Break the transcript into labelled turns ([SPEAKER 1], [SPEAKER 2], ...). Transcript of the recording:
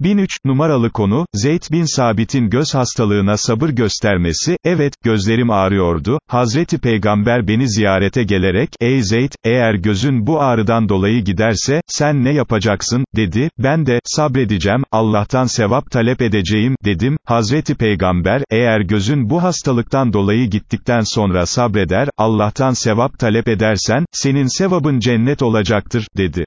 [SPEAKER 1] 1003, numaralı konu, Zeyd bin Sabit'in göz hastalığına sabır göstermesi, evet, gözlerim ağrıyordu, Hazreti Peygamber beni ziyarete gelerek, ey Zeyd, eğer gözün bu ağrıdan dolayı giderse, sen ne yapacaksın, dedi, ben de, sabredeceğim, Allah'tan sevap talep edeceğim, dedim, Hazreti Peygamber, eğer gözün bu hastalıktan dolayı gittikten sonra sabreder, Allah'tan sevap talep edersen, senin sevabın cennet olacaktır, dedi.